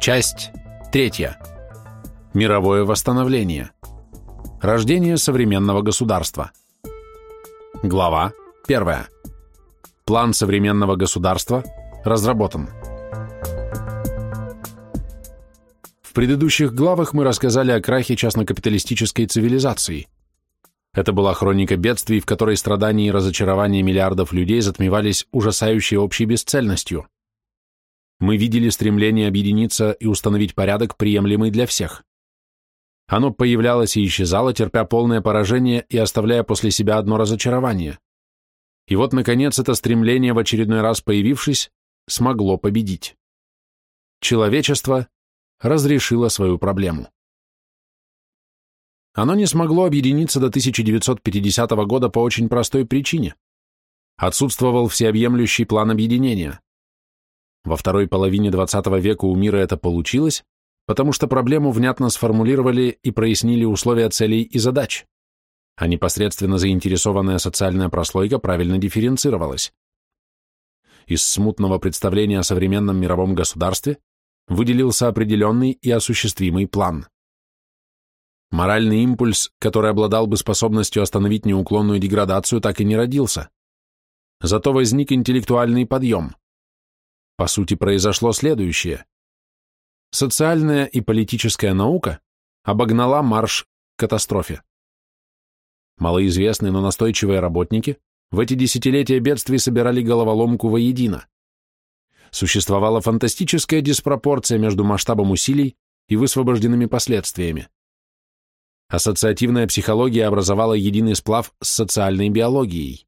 Часть третья. Мировое восстановление. Рождение современного государства. Глава первая. План современного государства разработан. В предыдущих главах мы рассказали о крахе частнокапиталистической цивилизации. Это была хроника бедствий, в которой страдания и разочарования миллиардов людей затмевались ужасающей общей бесцельностью мы видели стремление объединиться и установить порядок, приемлемый для всех. Оно появлялось и исчезало, терпя полное поражение и оставляя после себя одно разочарование. И вот, наконец, это стремление, в очередной раз появившись, смогло победить. Человечество разрешило свою проблему. Оно не смогло объединиться до 1950 года по очень простой причине. Отсутствовал всеобъемлющий план объединения. Во второй половине XX века у мира это получилось, потому что проблему внятно сформулировали и прояснили условия целей и задач, а непосредственно заинтересованная социальная прослойка правильно дифференцировалась. Из смутного представления о современном мировом государстве выделился определенный и осуществимый план. Моральный импульс, который обладал бы способностью остановить неуклонную деградацию, так и не родился. Зато возник интеллектуальный подъем – по сути, произошло следующее. Социальная и политическая наука обогнала марш к катастрофе. Малоизвестные, но настойчивые работники в эти десятилетия бедствий собирали головоломку воедино. Существовала фантастическая диспропорция между масштабом усилий и высвобожденными последствиями. Ассоциативная психология образовала единый сплав с социальной биологией.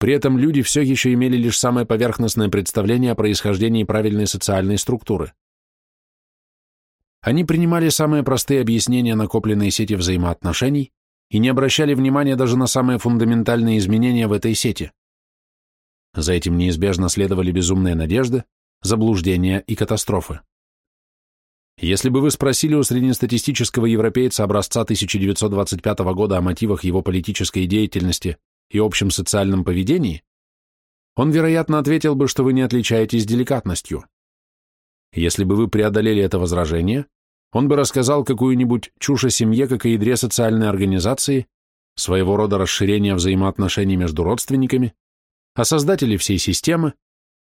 При этом люди все еще имели лишь самое поверхностное представление о происхождении правильной социальной структуры. Они принимали самые простые объяснения накопленной сети взаимоотношений и не обращали внимания даже на самые фундаментальные изменения в этой сети. За этим неизбежно следовали безумные надежды, заблуждения и катастрофы. Если бы вы спросили у среднестатистического европейца образца 1925 года о мотивах его политической деятельности и общем социальном поведении, он, вероятно, ответил бы, что вы не отличаетесь деликатностью. Если бы вы преодолели это возражение, он бы рассказал какую-нибудь чушь о семье как о ядре социальной организации, своего рода расширение взаимоотношений между родственниками, о создателе всей системы,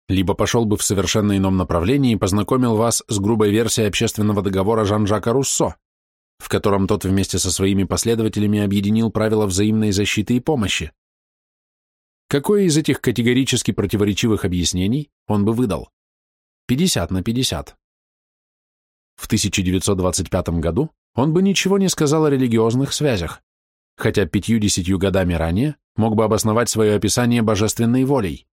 либо пошел бы в совершенно ином направлении и познакомил вас с грубой версией общественного договора Жан-Жака Руссо, в котором тот вместе со своими последователями объединил правила взаимной защиты и помощи. Какое из этих категорически противоречивых объяснений он бы выдал? 50 на 50. В 1925 году он бы ничего не сказал о религиозных связях, хотя пятью-десятью годами ранее мог бы обосновать свое описание божественной волей.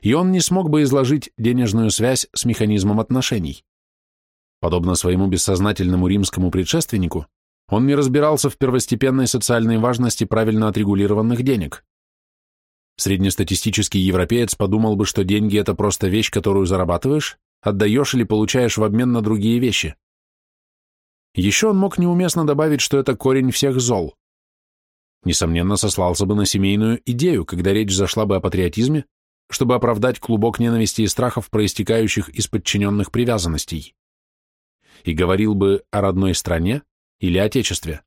И он не смог бы изложить денежную связь с механизмом отношений. Подобно своему бессознательному римскому предшественнику, он не разбирался в первостепенной социальной важности правильно отрегулированных денег. Среднестатистический европеец подумал бы, что деньги – это просто вещь, которую зарабатываешь, отдаешь или получаешь в обмен на другие вещи. Еще он мог неуместно добавить, что это корень всех зол. Несомненно, сослался бы на семейную идею, когда речь зашла бы о патриотизме, чтобы оправдать клубок ненависти и страхов, проистекающих из подчиненных привязанностей. И говорил бы о родной стране или отечестве.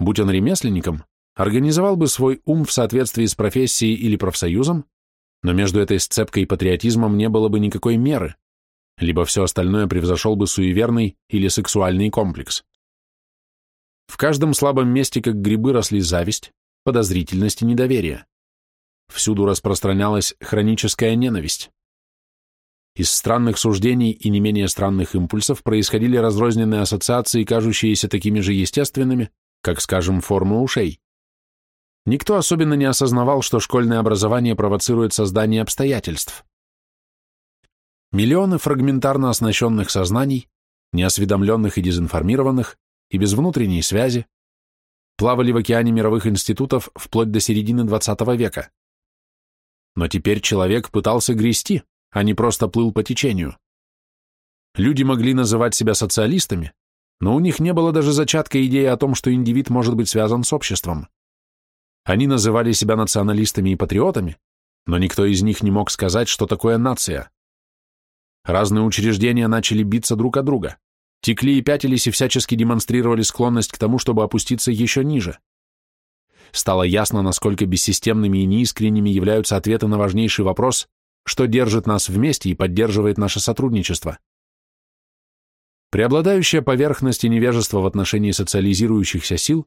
Будь он ремесленником, организовал бы свой ум в соответствии с профессией или профсоюзом, но между этой сцепкой и патриотизмом не было бы никакой меры, либо все остальное превзошел бы суеверный или сексуальный комплекс. В каждом слабом месте, как грибы, росли зависть, подозрительность и недоверие. Всюду распространялась хроническая ненависть. Из странных суждений и не менее странных импульсов происходили разрозненные ассоциации, кажущиеся такими же естественными, как, скажем, форма ушей. Никто особенно не осознавал, что школьное образование провоцирует создание обстоятельств. Миллионы фрагментарно оснащенных сознаний, неосведомленных и дезинформированных, и без внутренней связи, плавали в океане мировых институтов вплоть до середины XX века. Но теперь человек пытался грести, а не просто плыл по течению. Люди могли называть себя социалистами, но у них не было даже зачатка идеи о том, что индивид может быть связан с обществом. Они называли себя националистами и патриотами, но никто из них не мог сказать, что такое нация. Разные учреждения начали биться друг о друга, текли и пятились и всячески демонстрировали склонность к тому, чтобы опуститься еще ниже. Стало ясно, насколько бессистемными и неискренними являются ответы на важнейший вопрос, что держит нас вместе и поддерживает наше сотрудничество. Преобладающая поверхность и невежество в отношении социализирующихся сил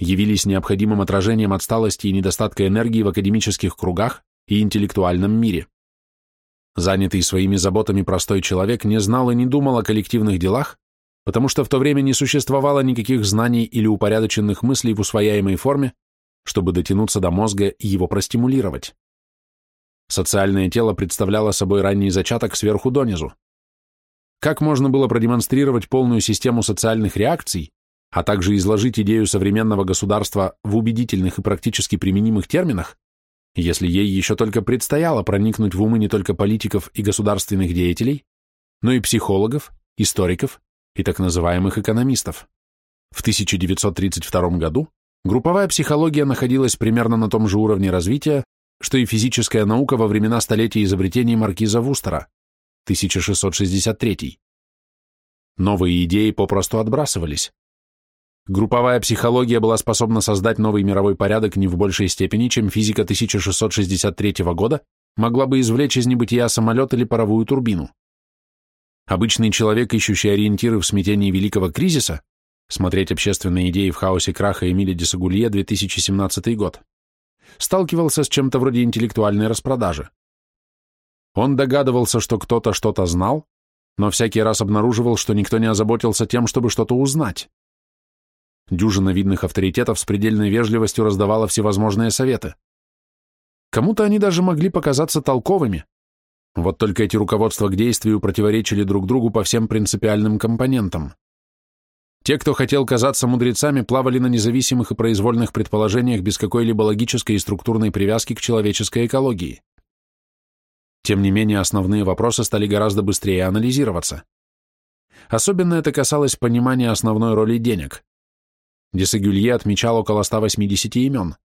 явились необходимым отражением отсталости и недостатка энергии в академических кругах и интеллектуальном мире. Занятый своими заботами простой человек не знал и не думал о коллективных делах, потому что в то время не существовало никаких знаний или упорядоченных мыслей в усвояемой форме, чтобы дотянуться до мозга и его простимулировать. Социальное тело представляло собой ранний зачаток сверху донизу. Как можно было продемонстрировать полную систему социальных реакций, а также изложить идею современного государства в убедительных и практически применимых терминах, если ей еще только предстояло проникнуть в умы не только политиков и государственных деятелей, но и психологов, историков и так называемых экономистов. В 1932 году групповая психология находилась примерно на том же уровне развития, что и физическая наука во времена столетия изобретений маркиза Вустера, 1663. Новые идеи попросту отбрасывались. Групповая психология была способна создать новый мировой порядок не в большей степени, чем физика 1663 года могла бы извлечь из небытия самолет или паровую турбину. Обычный человек, ищущий ориентиры в смятении великого кризиса, смотреть общественные идеи в хаосе краха Эмиля Десагулье, 2017 год, сталкивался с чем-то вроде интеллектуальной распродажи. Он догадывался, что кто-то что-то знал, но всякий раз обнаруживал, что никто не озаботился тем, чтобы что-то узнать. Дюжина видных авторитетов с предельной вежливостью раздавала всевозможные советы. Кому-то они даже могли показаться толковыми. Вот только эти руководства к действию противоречили друг другу по всем принципиальным компонентам. Те, кто хотел казаться мудрецами, плавали на независимых и произвольных предположениях без какой-либо логической и структурной привязки к человеческой экологии. Тем не менее, основные вопросы стали гораздо быстрее анализироваться. Особенно это касалось понимания основной роли денег. Десагюлье отмечал около 180 имен,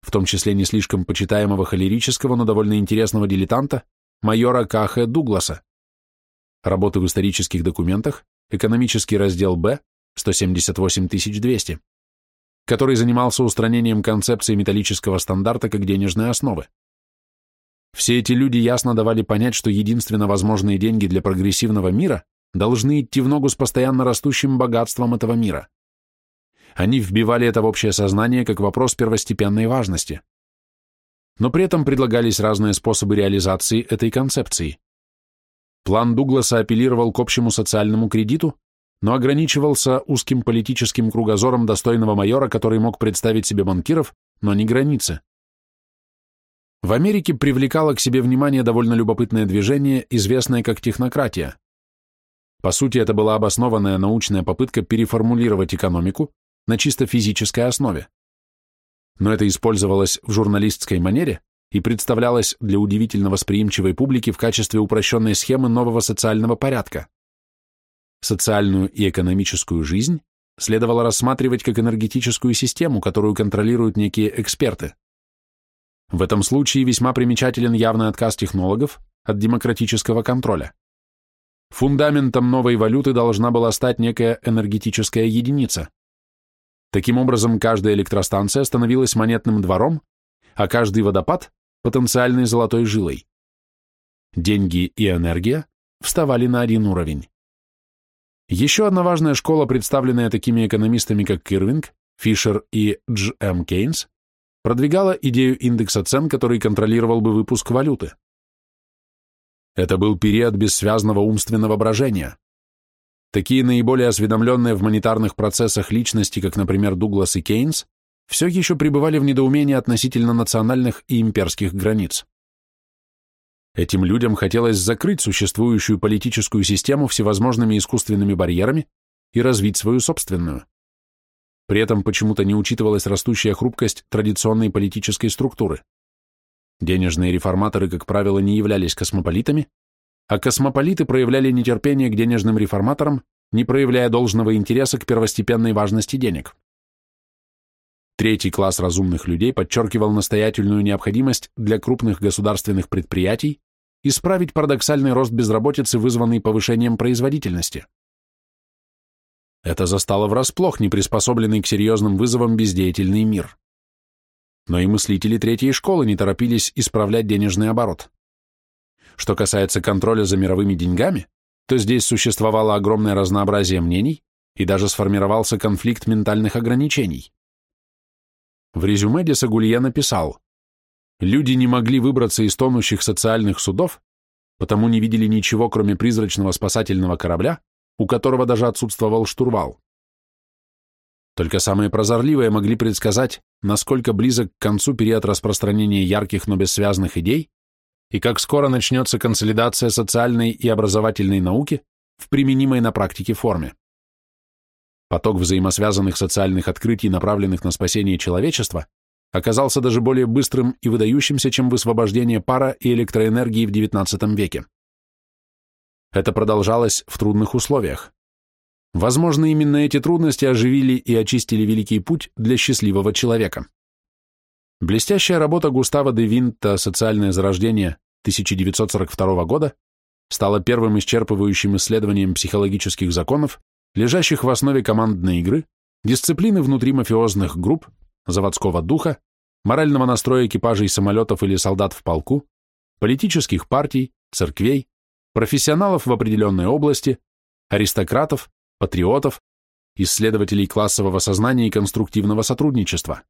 в том числе не слишком почитаемого холерического, но довольно интересного дилетанта, майора К.Х. Дугласа. Работы в исторических документах, экономический раздел Б, 178 200, который занимался устранением концепции металлического стандарта как денежной основы. Все эти люди ясно давали понять, что единственно возможные деньги для прогрессивного мира должны идти в ногу с постоянно растущим богатством этого мира. Они вбивали это в общее сознание как вопрос первостепенной важности. Но при этом предлагались разные способы реализации этой концепции. План Дугласа апеллировал к общему социальному кредиту, но ограничивался узким политическим кругозором достойного майора, который мог представить себе банкиров, но не границы. В Америке привлекало к себе внимание довольно любопытное движение, известное как технократия. По сути, это была обоснованная научная попытка переформулировать экономику на чисто физической основе. Но это использовалось в журналистской манере и представлялось для удивительно восприимчивой публики в качестве упрощенной схемы нового социального порядка. Социальную и экономическую жизнь следовало рассматривать как энергетическую систему, которую контролируют некие эксперты. В этом случае весьма примечателен явный отказ технологов от демократического контроля. Фундаментом новой валюты должна была стать некая энергетическая единица. Таким образом, каждая электростанция становилась монетным двором, а каждый водопад – потенциальной золотой жилой. Деньги и энергия вставали на один уровень. Еще одна важная школа, представленная такими экономистами, как Кирвинг, Фишер и Дж. М. Кейнс, продвигала идею индекса цен, который контролировал бы выпуск валюты. Это был период бессвязного умственного брожения. Такие наиболее осведомленные в монетарных процессах личности, как, например, Дуглас и Кейнс, все еще пребывали в недоумении относительно национальных и имперских границ. Этим людям хотелось закрыть существующую политическую систему всевозможными искусственными барьерами и развить свою собственную. При этом почему-то не учитывалась растущая хрупкость традиционной политической структуры. Денежные реформаторы, как правило, не являлись космополитами, а космополиты проявляли нетерпение к денежным реформаторам, не проявляя должного интереса к первостепенной важности денег. Третий класс разумных людей подчеркивал настоятельную необходимость для крупных государственных предприятий исправить парадоксальный рост безработицы, вызванный повышением производительности. Это застало врасплох неприспособленный к серьезным вызовам бездеятельный мир. Но и мыслители третьей школы не торопились исправлять денежный оборот. Что касается контроля за мировыми деньгами, то здесь существовало огромное разнообразие мнений и даже сформировался конфликт ментальных ограничений. В резюме Десагулье написал, «Люди не могли выбраться из тонущих социальных судов, потому не видели ничего, кроме призрачного спасательного корабля, у которого даже отсутствовал штурвал. Только самые прозорливые могли предсказать, насколько близок к концу период распространения ярких, но бессвязных идей, и как скоро начнется консолидация социальной и образовательной науки в применимой на практике форме. Поток взаимосвязанных социальных открытий, направленных на спасение человечества, оказался даже более быстрым и выдающимся, чем высвобождение пара и электроэнергии в XIX веке. Это продолжалось в трудных условиях. Возможно, именно эти трудности оживили и очистили великий путь для счастливого человека. Блестящая работа Густава де Винта «Социальное зарождение» 1942 года стала первым исчерпывающим исследованием психологических законов, лежащих в основе командной игры, дисциплины внутри мафиозных групп, заводского духа, морального настроя экипажей самолетов или солдат в полку, политических партий, церквей, профессионалов в определенной области, аристократов, патриотов, исследователей классового сознания и конструктивного сотрудничества.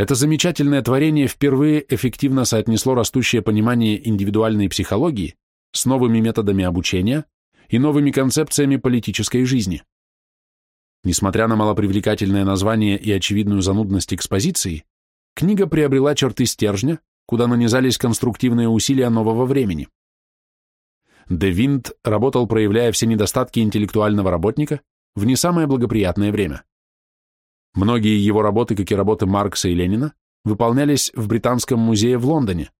Это замечательное творение впервые эффективно соотнесло растущее понимание индивидуальной психологии с новыми методами обучения и новыми концепциями политической жизни. Несмотря на малопривлекательное название и очевидную занудность экспозиции, книга приобрела черты стержня, куда нанизались конструктивные усилия нового времени. Де Винт работал, проявляя все недостатки интеллектуального работника в не самое благоприятное время. Многие его работы, как и работы Маркса и Ленина, выполнялись в Британском музее в Лондоне,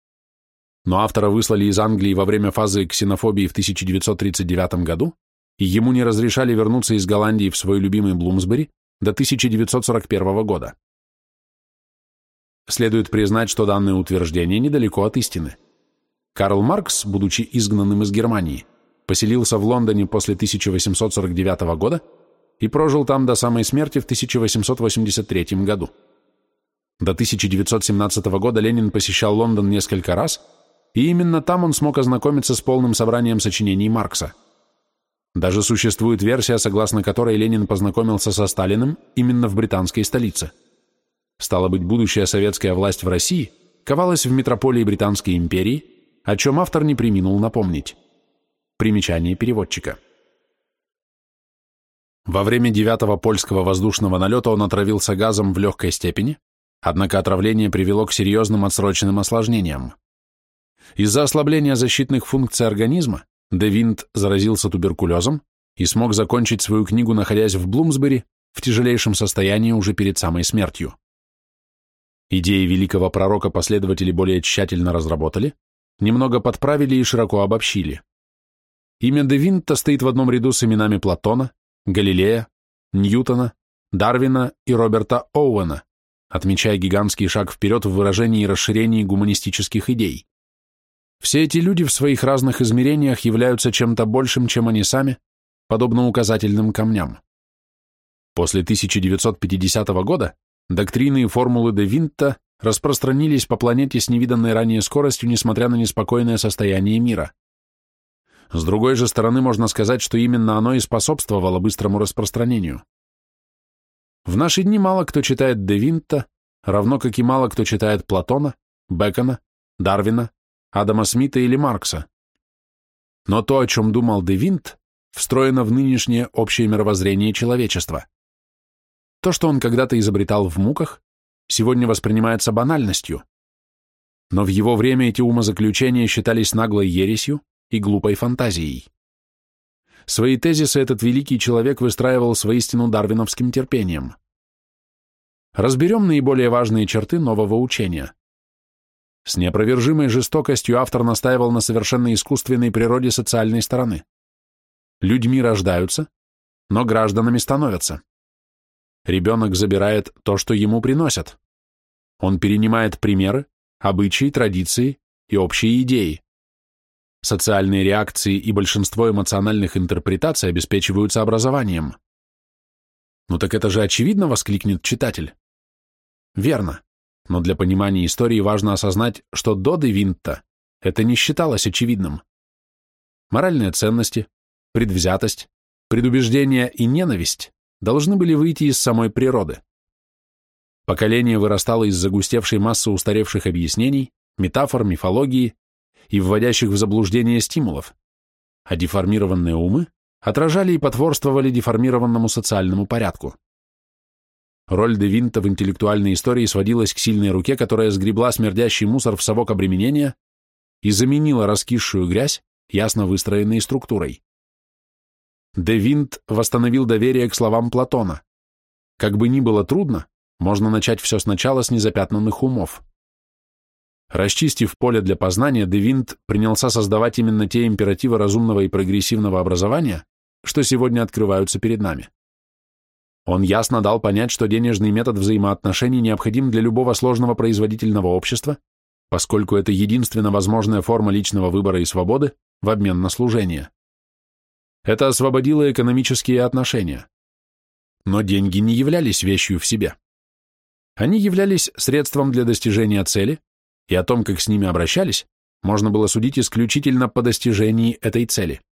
но автора выслали из Англии во время фазы ксенофобии в 1939 году, и ему не разрешали вернуться из Голландии в свой любимый Блумсбери до 1941 года. Следует признать, что данное утверждение недалеко от истины. Карл Маркс, будучи изгнанным из Германии, поселился в Лондоне после 1849 года и прожил там до самой смерти в 1883 году. До 1917 года Ленин посещал Лондон несколько раз, и именно там он смог ознакомиться с полным собранием сочинений Маркса. Даже существует версия, согласно которой Ленин познакомился со Сталиным именно в британской столице. Стало быть, будущая советская власть в России ковалась в метрополии Британской империи, о чем автор не приминул напомнить. Примечание переводчика. Во время девятого польского воздушного налета он отравился газом в легкой степени, однако отравление привело к серьезным отсроченным осложнениям. Из-за ослабления защитных функций организма Де Винт заразился туберкулезом и смог закончить свою книгу, находясь в Блумсбери в тяжелейшем состоянии уже перед самой смертью. Идеи великого пророка последователи более тщательно разработали, немного подправили и широко обобщили. Имя де Винта стоит в одном ряду с именами Платона, Галилея, Ньютона, Дарвина и Роберта Оуэна, отмечая гигантский шаг вперед в выражении и расширении гуманистических идей. Все эти люди в своих разных измерениях являются чем-то большим, чем они сами, подобно указательным камням. После 1950 года доктрины и формулы де Винта распространились по планете с невиданной ранее скоростью, несмотря на неспокойное состояние мира. С другой же стороны, можно сказать, что именно оно и способствовало быстрому распространению. В наши дни мало кто читает Де Винта, равно как и мало кто читает Платона, Бекона, Дарвина, Адама Смита или Маркса. Но то, о чем думал Де Винт, встроено в нынешнее общее мировоззрение человечества. То, что он когда-то изобретал в муках, сегодня воспринимается банальностью. Но в его время эти умозаключения считались наглой ересью и глупой фантазией. Свои тезисы этот великий человек выстраивал с воистину дарвиновским терпением. Разберем наиболее важные черты нового учения. С неопровержимой жестокостью автор настаивал на совершенно искусственной природе социальной стороны. Людьми рождаются, но гражданами становятся. Ребенок забирает то, что ему приносят. Он перенимает примеры, обычаи, традиции и общие идеи. Социальные реакции и большинство эмоциональных интерпретаций обеспечиваются образованием. «Ну так это же очевидно!» — воскликнет читатель. Верно. Но для понимания истории важно осознать, что до Де Винта это не считалось очевидным. Моральные ценности, предвзятость, предубеждение и ненависть должны были выйти из самой природы. Поколение вырастало из загустевшей массы устаревших объяснений, метафор, мифологии и вводящих в заблуждение стимулов, а деформированные умы отражали и потворствовали деформированному социальному порядку. Роль де Винта в интеллектуальной истории сводилась к сильной руке, которая сгребла смердящий мусор в совок обременения и заменила раскисшую грязь ясно выстроенной структурой. Де Винт восстановил доверие к словам Платона. Как бы ни было трудно, можно начать все сначала с незапятнанных умов. Расчистив поле для познания, Де Винт принялся создавать именно те императивы разумного и прогрессивного образования, что сегодня открываются перед нами. Он ясно дал понять, что денежный метод взаимоотношений необходим для любого сложного производительного общества, поскольку это единственно возможная форма личного выбора и свободы в обмен на служение. Это освободило экономические отношения. Но деньги не являлись вещью в себе. Они являлись средством для достижения цели, и о том, как с ними обращались, можно было судить исключительно по достижении этой цели.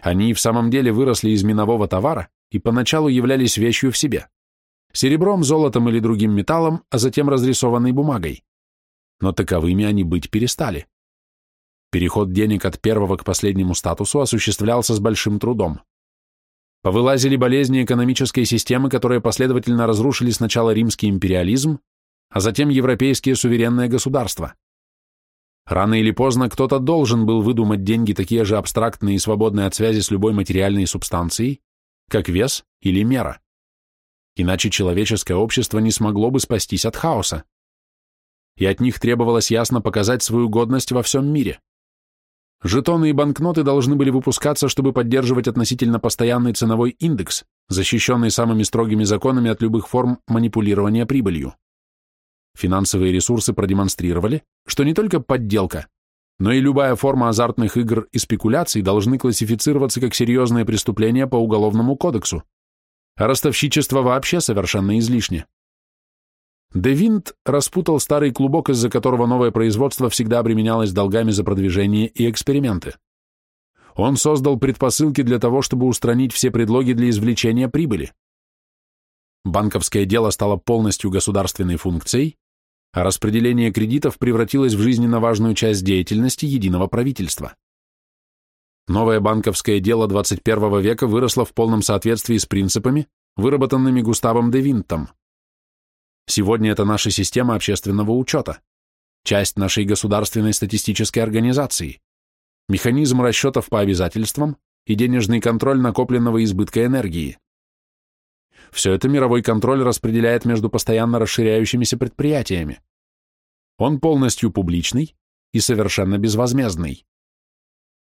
Они в самом деле выросли из минового товара и поначалу являлись вещью в себе. Серебром, золотом или другим металлом, а затем разрисованной бумагой. Но таковыми они быть перестали. Переход денег от первого к последнему статусу осуществлялся с большим трудом. Повылазили болезни экономической системы, которые последовательно разрушили сначала римский империализм, а затем европейские суверенные государства. Рано или поздно кто-то должен был выдумать деньги такие же абстрактные и свободные от связи с любой материальной субстанцией, как вес или мера. Иначе человеческое общество не смогло бы спастись от хаоса. И от них требовалось ясно показать свою годность во всем мире. Жетоны и банкноты должны были выпускаться, чтобы поддерживать относительно постоянный ценовой индекс, защищенный самыми строгими законами от любых форм манипулирования прибылью. Финансовые ресурсы продемонстрировали, что не только подделка, но и любая форма азартных игр и спекуляций должны классифицироваться как серьезные преступления по Уголовному кодексу, а ростовщичество вообще совершенно излишне. Де Винт распутал старый клубок, из-за которого новое производство всегда обременялось долгами за продвижение и эксперименты. Он создал предпосылки для того, чтобы устранить все предлоги для извлечения прибыли. Банковское дело стало полностью государственной функцией, а распределение кредитов превратилось в жизненно важную часть деятельности единого правительства. Новое банковское дело 21 века выросло в полном соответствии с принципами, выработанными Густавом де Винтом. Сегодня это наша система общественного учета, часть нашей государственной статистической организации, механизм расчетов по обязательствам и денежный контроль накопленного избытка энергии. Все это мировой контроль распределяет между постоянно расширяющимися предприятиями. Он полностью публичный и совершенно безвозмездный.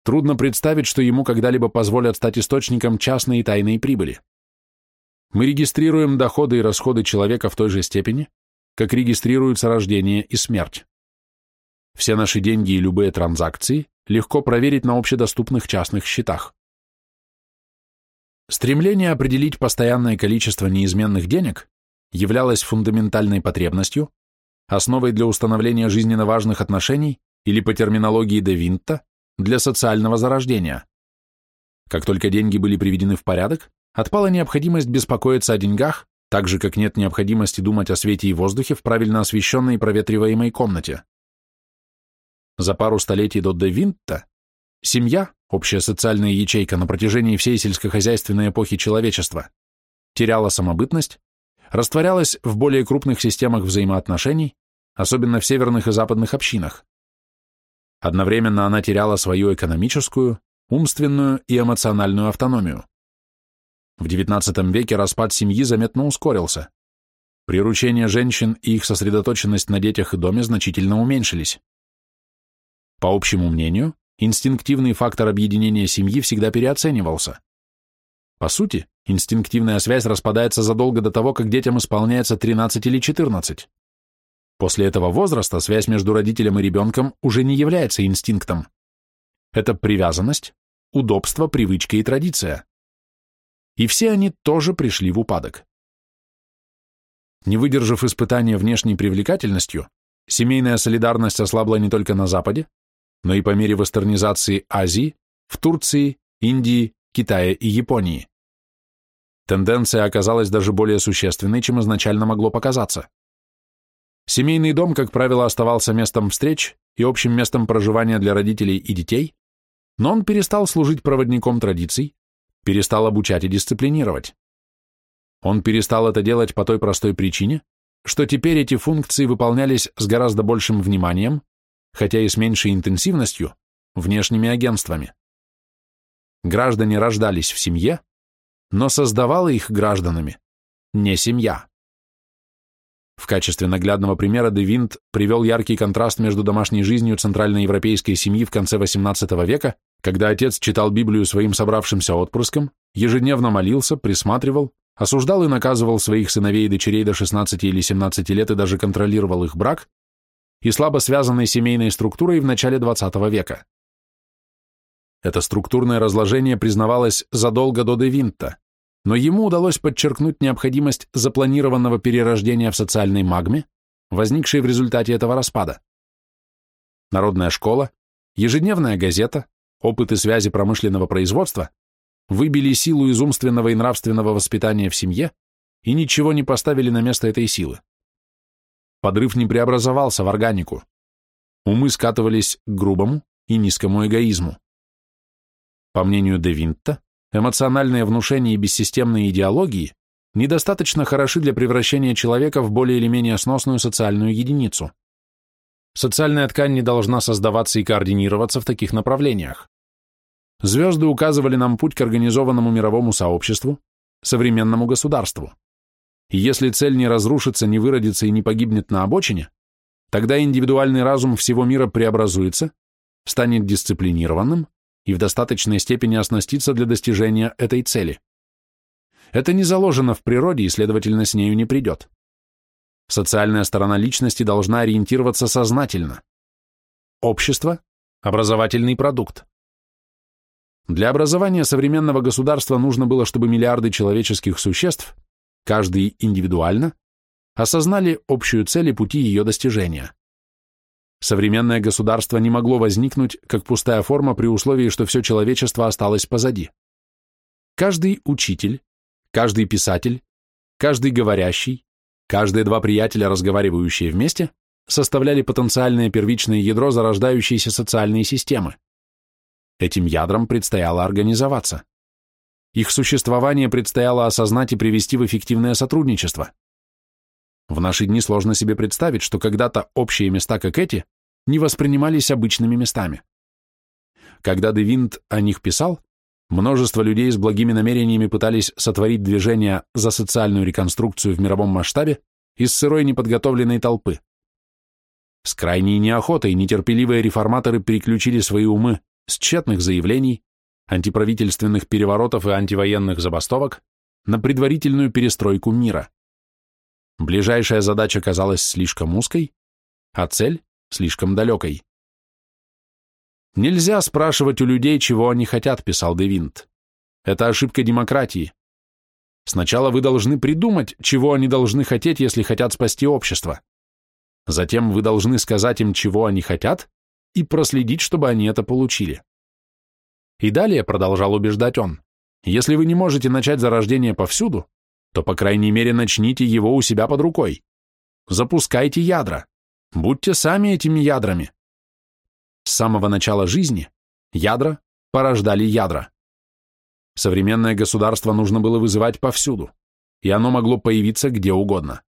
Трудно представить, что ему когда-либо позволят стать источником частной и тайной прибыли. Мы регистрируем доходы и расходы человека в той же степени, как регистрируются рождение и смерть. Все наши деньги и любые транзакции легко проверить на общедоступных частных счетах. Стремление определить постоянное количество неизменных денег являлось фундаментальной потребностью, основой для установления жизненно важных отношений или по терминологии де Винта для социального зарождения. Как только деньги были приведены в порядок, отпала необходимость беспокоиться о деньгах, так же, как нет необходимости думать о свете и воздухе в правильно освещенной и проветриваемой комнате. За пару столетий до де Винта семья, общая социальная ячейка на протяжении всей сельскохозяйственной эпохи человечества, теряла самобытность, растворялась в более крупных системах взаимоотношений, особенно в северных и западных общинах. Одновременно она теряла свою экономическую, умственную и эмоциональную автономию. В XIX веке распад семьи заметно ускорился. Приручение женщин и их сосредоточенность на детях и доме значительно уменьшились. По общему мнению, инстинктивный фактор объединения семьи всегда переоценивался. По сути, инстинктивная связь распадается задолго до того, как детям исполняется 13 или 14. После этого возраста связь между родителем и ребенком уже не является инстинктом. это привязанность, удобство, привычка и традиция. И все они тоже пришли в упадок. Не выдержав испытания внешней привлекательностью, семейная солидарность ослабла не только на Западе, но и по мере вестернизации Азии, в Турции, Индии, Китае и Японии. Тенденция оказалась даже более существенной, чем изначально могло показаться. Семейный дом, как правило, оставался местом встреч и общим местом проживания для родителей и детей, но он перестал служить проводником традиций, перестал обучать и дисциплинировать. Он перестал это делать по той простой причине, что теперь эти функции выполнялись с гораздо большим вниманием, хотя и с меньшей интенсивностью, внешними агентствами. Граждане рождались в семье, но создавала их гражданами не семья. В качестве наглядного примера Де Винт привел яркий контраст между домашней жизнью центральноевропейской семьи в конце XVIII века, когда отец читал Библию своим собравшимся отпрыском, ежедневно молился, присматривал, осуждал и наказывал своих сыновей и дочерей до 16 или 17 лет и даже контролировал их брак, и слабо связанной семейной структурой в начале XX века. Это структурное разложение признавалось задолго до Де Винта, но ему удалось подчеркнуть необходимость запланированного перерождения в социальной магме, возникшей в результате этого распада. Народная школа, ежедневная газета, опыты связи промышленного производства выбили силу из умственного и нравственного воспитания в семье и ничего не поставили на место этой силы. Подрыв не преобразовался в органику. Умы скатывались к грубому и низкому эгоизму. По мнению Де Винта, эмоциональное внушение и бессистемные идеологии недостаточно хороши для превращения человека в более или менее сносную социальную единицу. Социальная ткань не должна создаваться и координироваться в таких направлениях. Звезды указывали нам путь к организованному мировому сообществу, современному государству. И если цель не разрушится, не выродится и не погибнет на обочине, тогда индивидуальный разум всего мира преобразуется, станет дисциплинированным и в достаточной степени оснастится для достижения этой цели. Это не заложено в природе и, следовательно, с нею не придет. Социальная сторона личности должна ориентироваться сознательно. Общество – образовательный продукт. Для образования современного государства нужно было, чтобы миллиарды человеческих существ, каждый индивидуально, осознали общую цель и пути ее достижения. Современное государство не могло возникнуть как пустая форма при условии, что все человечество осталось позади. Каждый учитель, каждый писатель, каждый говорящий, каждые два приятеля, разговаривающие вместе, составляли потенциальное первичное ядро зарождающейся социальной системы. Этим ядрам предстояло организоваться. Их существование предстояло осознать и привести в эффективное сотрудничество. В наши дни сложно себе представить, что когда-то общие места, как эти, не воспринимались обычными местами. Когда Де Винт о них писал, множество людей с благими намерениями пытались сотворить движение за социальную реконструкцию в мировом масштабе из сырой неподготовленной толпы. С крайней неохотой нетерпеливые реформаторы переключили свои умы с тщетных заявлений, антиправительственных переворотов и антивоенных забастовок на предварительную перестройку мира. Ближайшая задача казалась слишком узкой, а цель слишком далекой. «Нельзя спрашивать у людей, чего они хотят», — писал Девинт. «Это ошибка демократии. Сначала вы должны придумать, чего они должны хотеть, если хотят спасти общество. Затем вы должны сказать им, чего они хотят, и проследить, чтобы они это получили. И далее, продолжал убеждать он, если вы не можете начать зарождение повсюду, то, по крайней мере, начните его у себя под рукой. Запускайте ядра. Будьте сами этими ядрами. С самого начала жизни ядра порождали ядра. Современное государство нужно было вызывать повсюду, и оно могло появиться где угодно.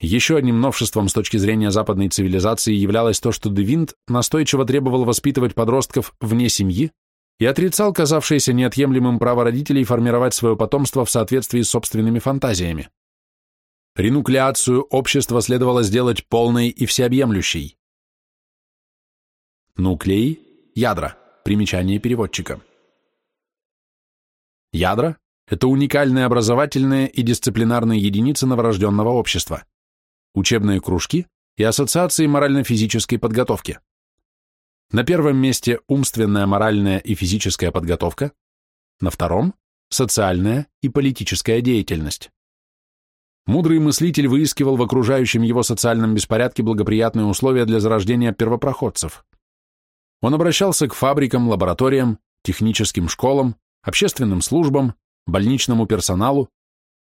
Еще одним новшеством с точки зрения западной цивилизации являлось то, что Девинт настойчиво требовал воспитывать подростков вне семьи и отрицал казавшееся неотъемлемым право родителей формировать свое потомство в соответствии с собственными фантазиями. Ренуклеацию общества следовало сделать полной и всеобъемлющей. Нуклеи – ядра, примечание переводчика. Ядра – это уникальные образовательные и дисциплинарные единицы новорожденного общества учебные кружки и ассоциации морально-физической подготовки. На первом месте умственная, моральная и физическая подготовка, на втором – социальная и политическая деятельность. Мудрый мыслитель выискивал в окружающем его социальном беспорядке благоприятные условия для зарождения первопроходцев. Он обращался к фабрикам, лабораториям, техническим школам, общественным службам, больничному персоналу,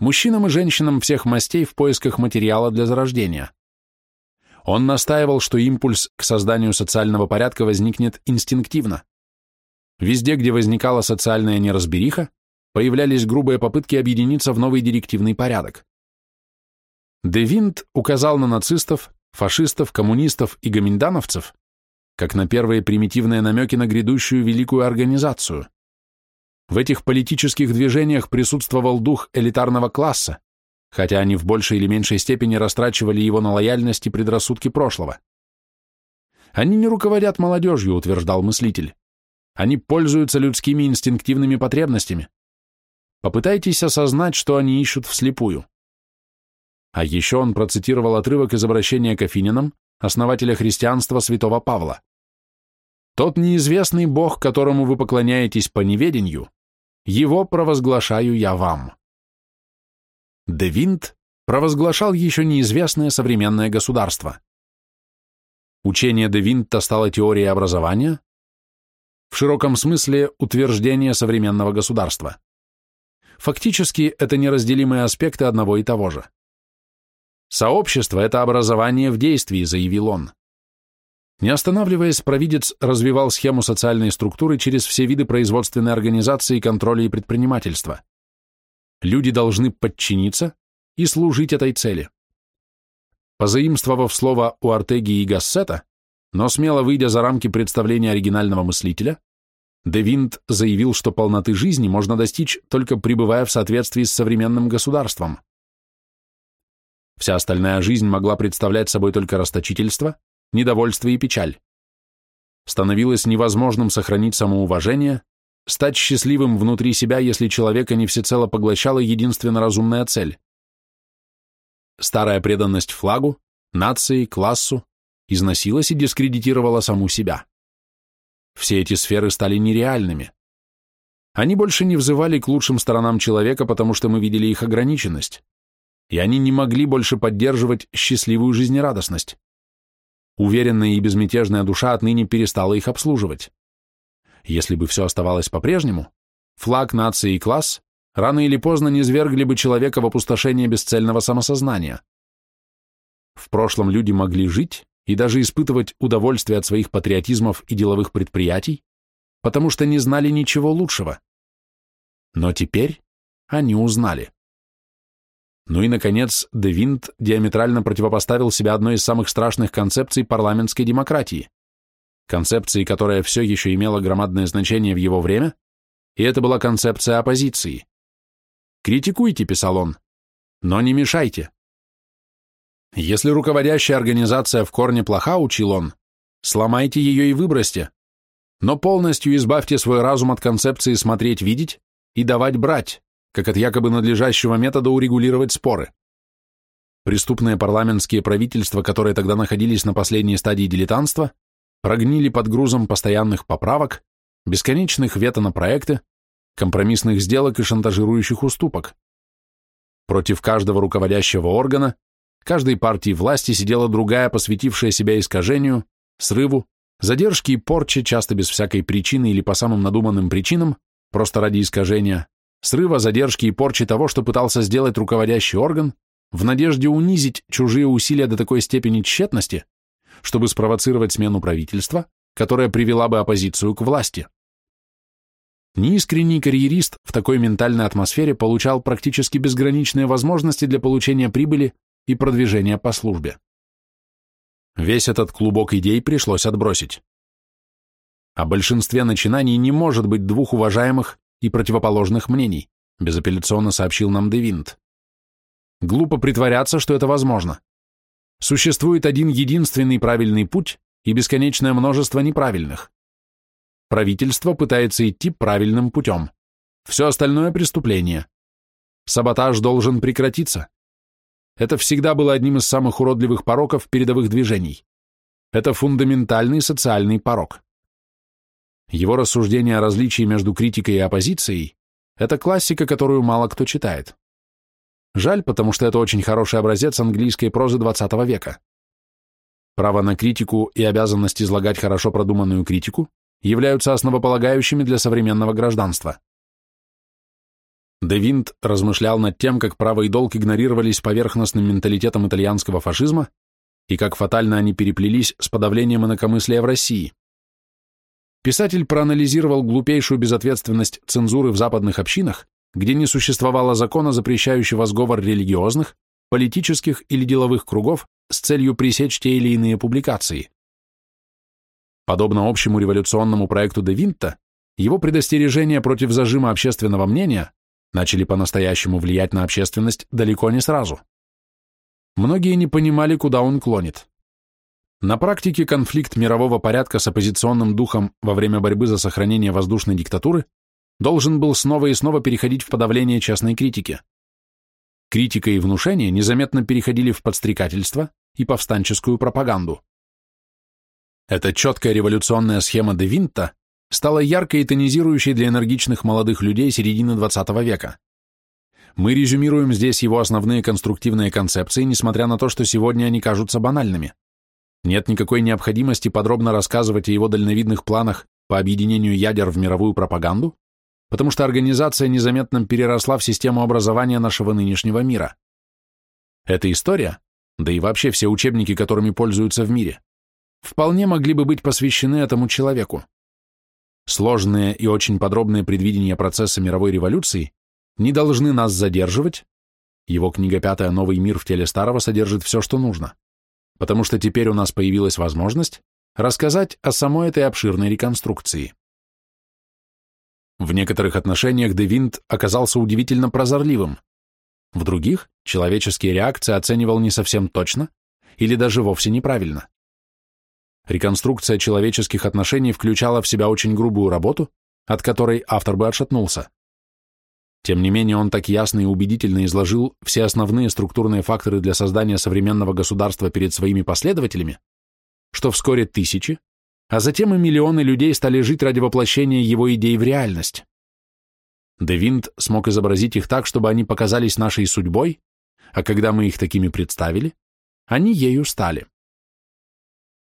мужчинам и женщинам всех мастей в поисках материала для зарождения. Он настаивал, что импульс к созданию социального порядка возникнет инстинктивно. Везде, где возникала социальная неразбериха, появлялись грубые попытки объединиться в новый директивный порядок. Де Винт указал на нацистов, фашистов, коммунистов и гоминдановцев как на первые примитивные намеки на грядущую великую организацию. В этих политических движениях присутствовал дух элитарного класса, хотя они в большей или меньшей степени растрачивали его на лояльность и предрассудки прошлого. Они не руководят молодежью, утверждал мыслитель. Они пользуются людскими инстинктивными потребностями. Попытайтесь осознать, что они ищут вслепую. А еще он процитировал отрывок из обращения к Афининам, основателя христианства святого Павла. «Тот неизвестный Бог, которому вы поклоняетесь по неведению, его провозглашаю я вам». Де Винт провозглашал еще неизвестное современное государство. Учение Де Винта стало теорией образования, в широком смысле утверждение современного государства. Фактически это неразделимые аспекты одного и того же. Сообщество – это образование в действии, заявил он. Не останавливаясь, провидец развивал схему социальной структуры через все виды производственной организации, контроля и предпринимательства. Люди должны подчиниться и служить этой цели. Позаимствовав слово у Артеги и Гассета, но смело выйдя за рамки представления оригинального мыслителя, Де Винт заявил, что полноты жизни можно достичь, только пребывая в соответствии с современным государством. Вся остальная жизнь могла представлять собой только расточительство, недовольство и печаль. Становилось невозможным сохранить самоуважение, стать счастливым внутри себя, если человека не всецело поглощала единственно разумная цель. Старая преданность флагу, нации, классу износилась и дискредитировала саму себя. Все эти сферы стали нереальными. Они больше не взывали к лучшим сторонам человека, потому что мы видели их ограниченность и они не могли больше поддерживать счастливую жизнерадостность. Уверенная и безмятежная душа отныне перестала их обслуживать. Если бы все оставалось по-прежнему, флаг нации и класс рано или поздно не свергли бы человека в опустошение бесцельного самосознания. В прошлом люди могли жить и даже испытывать удовольствие от своих патриотизмов и деловых предприятий, потому что не знали ничего лучшего. Но теперь они узнали. Ну и, наконец, Де Винт диаметрально противопоставил себя одной из самых страшных концепций парламентской демократии, концепции, которая все еще имела громадное значение в его время, и это была концепция оппозиции. «Критикуйте», — писал он, — «но не мешайте». Если руководящая организация в корне плоха, учил он, сломайте ее и выбросьте, но полностью избавьте свой разум от концепции смотреть-видеть и давать-брать, как от якобы надлежащего метода урегулировать споры. Преступные парламентские правительства, которые тогда находились на последней стадии дилетантства, прогнили под грузом постоянных поправок, бесконечных вето на проекты, компромиссных сделок и шантажирующих уступок. Против каждого руководящего органа, каждой партии власти сидела другая, посвятившая себя искажению, срыву, задержке и порче, часто без всякой причины или по самым надуманным причинам, просто ради искажения, срыва, задержки и порчи того, что пытался сделать руководящий орган, в надежде унизить чужие усилия до такой степени тщетности, чтобы спровоцировать смену правительства, которая привела бы оппозицию к власти. Неискренний карьерист в такой ментальной атмосфере получал практически безграничные возможности для получения прибыли и продвижения по службе. Весь этот клубок идей пришлось отбросить. О большинстве начинаний не может быть двух уважаемых и противоположных мнений, безапелляционно сообщил нам Девинт. Глупо притворяться, что это возможно. Существует один единственный правильный путь и бесконечное множество неправильных. Правительство пытается идти правильным путем. Все остальное преступление. Саботаж должен прекратиться. Это всегда было одним из самых уродливых пороков передовых движений. Это фундаментальный социальный порок. Его рассуждения о различии между критикой и оппозицией – это классика, которую мало кто читает. Жаль, потому что это очень хороший образец английской прозы XX века. Право на критику и обязанность излагать хорошо продуманную критику являются основополагающими для современного гражданства. Де Винт размышлял над тем, как право и долг игнорировались поверхностным менталитетом итальянского фашизма и как фатально они переплелись с подавлением инакомыслия в России. Писатель проанализировал глупейшую безответственность цензуры в западных общинах, где не существовало закона, запрещающего сговор религиозных, политических или деловых кругов с целью пресечь те или иные публикации. Подобно общему революционному проекту Де Винта, его предостережения против зажима общественного мнения начали по-настоящему влиять на общественность далеко не сразу. Многие не понимали, куда он клонит. На практике конфликт мирового порядка с оппозиционным духом во время борьбы за сохранение воздушной диктатуры должен был снова и снова переходить в подавление частной критики. Критика и внушение незаметно переходили в подстрекательство и повстанческую пропаганду. Эта четкая революционная схема де Винта стала яркой и тонизирующей для энергичных молодых людей середины XX века. Мы резюмируем здесь его основные конструктивные концепции, несмотря на то, что сегодня они кажутся банальными. Нет никакой необходимости подробно рассказывать о его дальновидных планах по объединению ядер в мировую пропаганду, потому что организация незаметно переросла в систему образования нашего нынешнего мира. Эта история, да и вообще все учебники, которыми пользуются в мире, вполне могли бы быть посвящены этому человеку. Сложные и очень подробные предвидения процесса мировой революции не должны нас задерживать. Его книга «Пятая. Новый мир в теле старого» содержит все, что нужно, потому что теперь у нас появилась возможность рассказать о самой этой обширной реконструкции. В некоторых отношениях Де Винт оказался удивительно прозорливым. В других человеческие реакции оценивал не совсем точно или даже вовсе неправильно. Реконструкция человеческих отношений включала в себя очень грубую работу, от которой автор бы отшатнулся. Тем не менее, он так ясно и убедительно изложил все основные структурные факторы для создания современного государства перед своими последователями, что вскоре тысячи, а затем и миллионы людей стали жить ради воплощения его идей в реальность. Де Винт смог изобразить их так, чтобы они показались нашей судьбой, а когда мы их такими представили, они ею стали.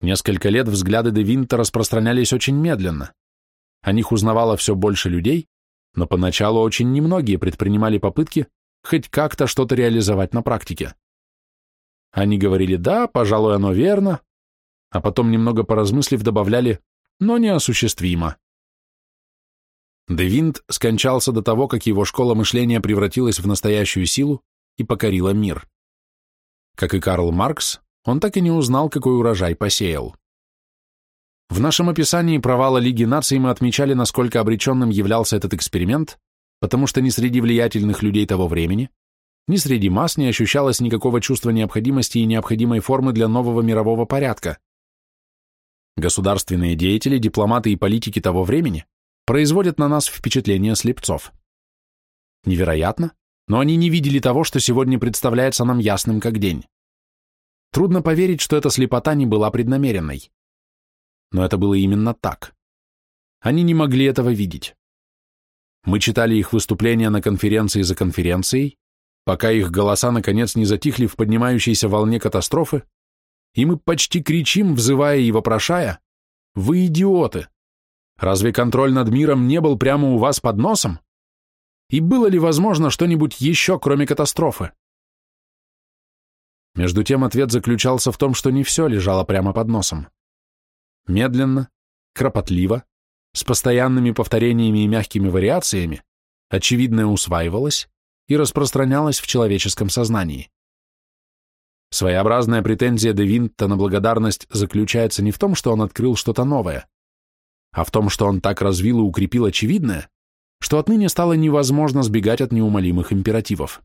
Несколько лет взгляды де Винта распространялись очень медленно. О них узнавало все больше людей, но поначалу очень немногие предпринимали попытки хоть как-то что-то реализовать на практике. Они говорили «да, пожалуй, оно верно», а потом, немного поразмыслив, добавляли «но неосуществимо». Де Винт скончался до того, как его школа мышления превратилась в настоящую силу и покорила мир. Как и Карл Маркс, он так и не узнал, какой урожай посеял. В нашем описании провала Лиги наций мы отмечали, насколько обреченным являлся этот эксперимент, потому что ни среди влиятельных людей того времени, ни среди масс не ощущалось никакого чувства необходимости и необходимой формы для нового мирового порядка. Государственные деятели, дипломаты и политики того времени производят на нас впечатление слепцов. Невероятно, но они не видели того, что сегодня представляется нам ясным как день. Трудно поверить, что эта слепота не была преднамеренной. Но это было именно так. Они не могли этого видеть. Мы читали их выступления на конференции за конференцией, пока их голоса наконец не затихли в поднимающейся волне катастрофы, и мы почти кричим, взывая и вопрошая, «Вы идиоты! Разве контроль над миром не был прямо у вас под носом? И было ли возможно что-нибудь еще, кроме катастрофы?» Между тем ответ заключался в том, что не все лежало прямо под носом. Медленно, кропотливо, с постоянными повторениями и мягкими вариациями, очевидное усваивалось и распространялось в человеческом сознании. Своеобразная претензия де Винта на благодарность заключается не в том, что он открыл что-то новое, а в том, что он так развил и укрепил очевидное, что отныне стало невозможно сбегать от неумолимых императивов.